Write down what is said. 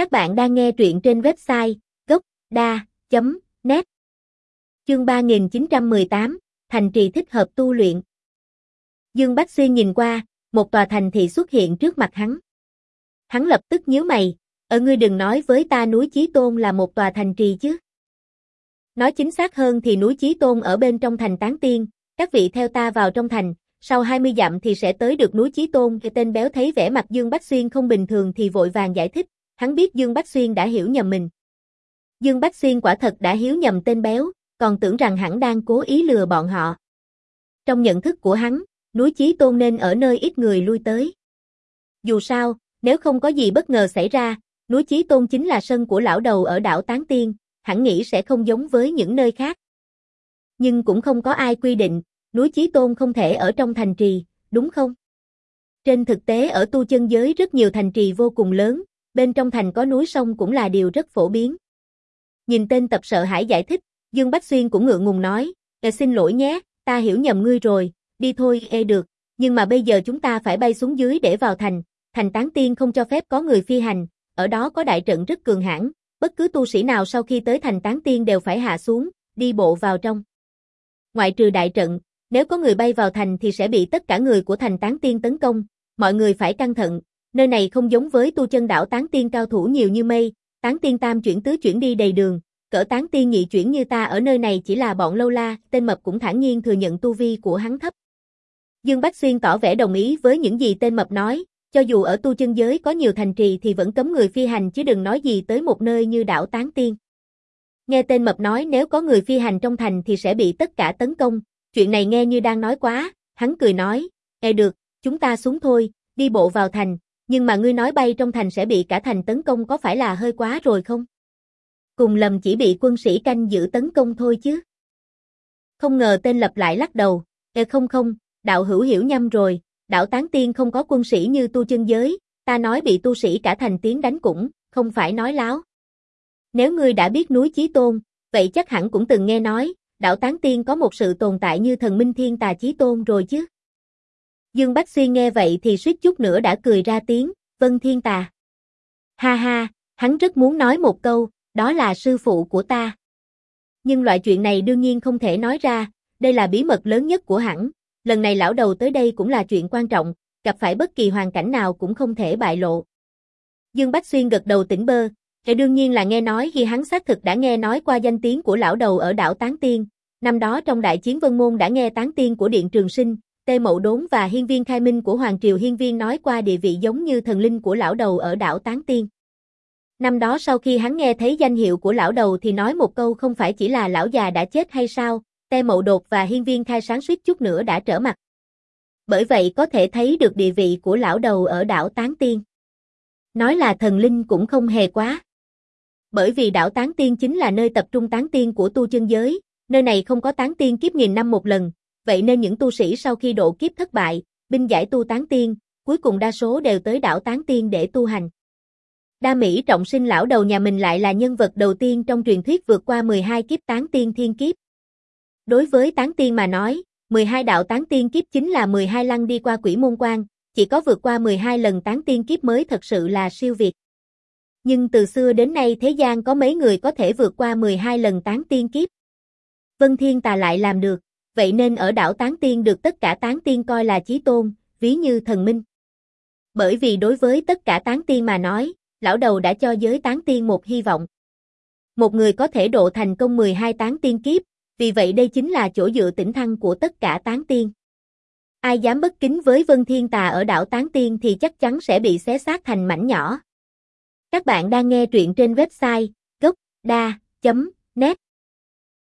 Các bạn đang nghe truyện trên website gocda.net Chương 3918, Thành trì thích hợp tu luyện Dương Bách Xuyên nhìn qua, một tòa thành thị xuất hiện trước mặt hắn. Hắn lập tức nhíu mày, ở ngươi đừng nói với ta núi Chí Tôn là một tòa thành trì chứ. Nói chính xác hơn thì núi Chí Tôn ở bên trong thành Tán Tiên, các vị theo ta vào trong thành, sau 20 dặm thì sẽ tới được núi Chí Tôn. Cái tên béo thấy vẻ mặt Dương Bách Xuyên không bình thường thì vội vàng giải thích, hắn biết Dương Bách Xuyên đã hiểu nhầm mình. Dương Bách Xuyên quả thật đã hiếu nhầm tên béo, còn tưởng rằng hắn đang cố ý lừa bọn họ. Trong nhận thức của hắn, núi Chí Tôn nên ở nơi ít người lui tới. Dù sao, nếu không có gì bất ngờ xảy ra, núi Chí Tôn chính là sân của lão đầu ở đảo Tán Tiên, hẳn nghĩ sẽ không giống với những nơi khác. Nhưng cũng không có ai quy định, núi Chí Tôn không thể ở trong thành trì, đúng không? Trên thực tế ở tu chân giới rất nhiều thành trì vô cùng lớn, bên trong thành có núi sông cũng là điều rất phổ biến. Nhìn tên tập sợ hãi giải thích, Dương Bách Xuyên cũng ngượng ngùng nói, e xin lỗi nhé, ta hiểu nhầm ngươi rồi, đi thôi, e được, nhưng mà bây giờ chúng ta phải bay xuống dưới để vào thành, thành tán tiên không cho phép có người phi hành, ở đó có đại trận rất cường hãn, bất cứ tu sĩ nào sau khi tới thành tán tiên đều phải hạ xuống, đi bộ vào trong. Ngoại trừ đại trận, nếu có người bay vào thành thì sẽ bị tất cả người của thành tán tiên tấn công, mọi người phải cẩn thận, nơi này không giống với tu chân đảo tán tiên cao thủ nhiều như mây, tán tiên tam chuyển tứ chuyển đi đầy đường, cỡ tán tiên nhị chuyển như ta ở nơi này chỉ là bọn lâu la, tên mập cũng thản nhiên thừa nhận tu vi của hắn thấp. Dương Bách Xuyên tỏ vẻ đồng ý với những gì tên mập nói, cho dù ở tu chân giới có nhiều thành trì thì vẫn cấm người phi hành chứ đừng nói gì tới một nơi như đảo Tán Tiên. Nghe tên mập nói nếu có người phi hành trong thành thì sẽ bị tất cả tấn công, chuyện này nghe như đang nói quá, hắn cười nói, nghe được, chúng ta xuống thôi, đi bộ vào thành, nhưng mà ngươi nói bay trong thành sẽ bị cả thành tấn công có phải là hơi quá rồi không? Cùng lầm chỉ bị quân sĩ canh giữ tấn công thôi chứ. Không ngờ tên lập lại lắc đầu, e không không, đạo hữu hiểu nhầm rồi, đạo Tán Tiên không có quân sĩ như tu chân giới, ta nói bị tu sĩ cả thành tiến đánh cũng, không phải nói láo. Nếu ngươi đã biết núi Chí Tôn, vậy chắc hẳn cũng từng nghe nói, đạo Tán Tiên có một sự tồn tại như thần minh thiên tà Chí Tôn rồi chứ. Dương Bách Xuyên nghe vậy thì suýt chút nữa đã cười ra tiếng, vân thiên tà. Ha ha, hắn rất muốn nói một câu, đó là sư phụ của ta. Nhưng loại chuyện này đương nhiên không thể nói ra, đây là bí mật lớn nhất của hắn, lần này lão đầu tới đây cũng là chuyện quan trọng, gặp phải bất kỳ hoàn cảnh nào cũng không thể bại lộ. Dương Bách Xuyên gật đầu tỉnh bơ, Hệ đương nhiên là nghe nói khi hắn xác thực đã nghe nói qua danh tiếng của lão đầu ở đảo Tán Tiên. Năm đó trong đại chiến Vân Môn đã nghe tán tiên của Điện Trường Sinh, Tê Mậu Đốn và hiên viên khai minh của Hoàng Triều Hiên viên nói qua địa vị giống như thần linh của lão đầu ở đảo Tán Tiên. Năm đó sau khi hắn nghe thấy danh hiệu của lão đầu thì nói một câu không phải chỉ là lão già đã chết hay sao, Tê Mậu Đột và hiên viên khai sáng suýt chút nữa đã trở mặt. Bởi vậy có thể thấy được địa vị của lão đầu ở đảo Tán Tiên. Nói là thần linh cũng không hề quá. Bởi vì đảo Tán Tiên chính là nơi tập trung tán tiên của tu chân giới, nơi này không có tán tiên kiếp nghìn năm một lần, vậy nên những tu sĩ sau khi độ kiếp thất bại, binh giải tu tán tiên, cuối cùng đa số đều tới đảo Tán Tiên để tu hành. Đa Mỹ trọng sinh lão đầu nhà mình lại là nhân vật đầu tiên trong truyền thuyết vượt qua 12 kiếp tán tiên thiên kiếp. Đối với tán tiên mà nói, 12 đạo tán tiên kiếp chính là 12 lăng đi qua quỷ môn quan, chỉ có vượt qua 12 lần tán tiên kiếp mới thật sự là siêu việt. Nhưng từ xưa đến nay thế gian có mấy người có thể vượt qua 12 lần tán tiên kiếp. Vân Thiên Tà lại làm được, vậy nên ở đảo tán tiên được tất cả tán tiên coi là chí tôn, ví như thần minh. Bởi vì đối với tất cả tán tiên mà nói, lão đầu đã cho giới tán tiên một hy vọng. Một người có thể độ thành công 12 tán tiên kiếp, vì vậy đây chính là chỗ dựa tỉnh thăng của tất cả tán tiên. Ai dám bất kính với Vân Thiên Tà ở đảo Tán Tiên thì chắc chắn sẽ bị xé xác thành mảnh nhỏ. Các bạn đang nghe truyện trên website gocda.net